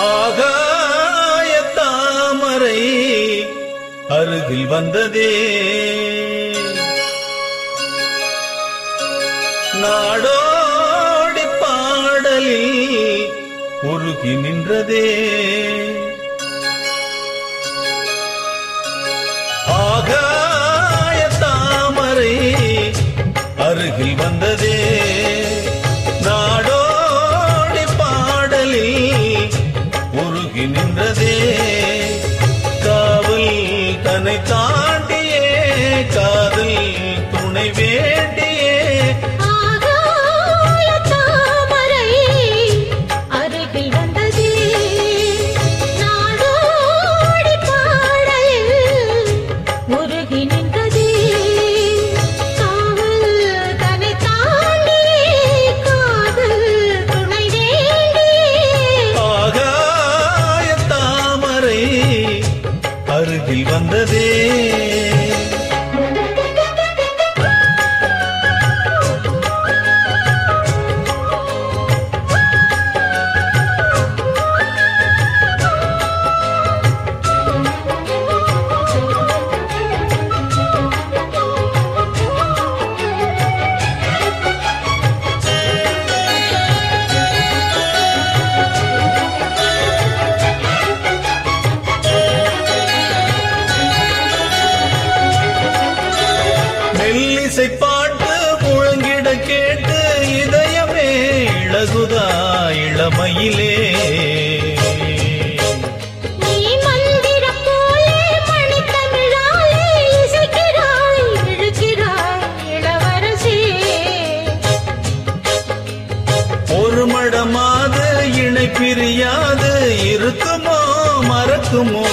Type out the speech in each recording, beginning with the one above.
ஆகாய தாமரை அருகில் வந்ததே. நாடோடி பாடலில் உருகி நின்றதே. ஆகாய தாமரை அருகில் வந்ததே. அருகில் வந்ததே. இழகுதா இளமையிலே? ஒரு மடமாது இணை பிரியாது இருக்குமோ மறக்குமோ?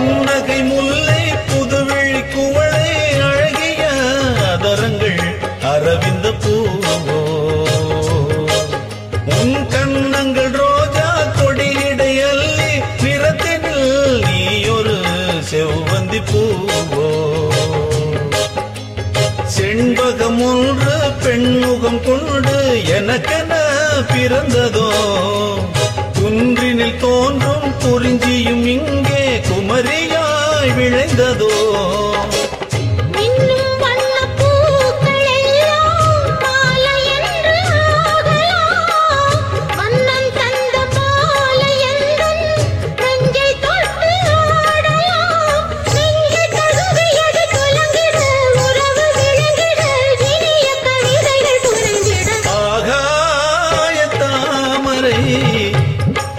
புன்னகை முல்லை புதுவிழி குவளை அழகிய அதரங்கள் அரவிந்த பூவோ. உன் கண்ணங்கள் ரோஜா கொடியிடை அள்ளி நிறத்தினில் நீ ஒரு செவ்வந்தி பூவோ. செண்பகம் ஒன்று பெண்முகம் கொண்டு எனக்கென பிறந்ததோ. குன்றினில் தோன்றும் குறிஞ்சியும் இங்கே குமரியாய் விளைந்ததோ?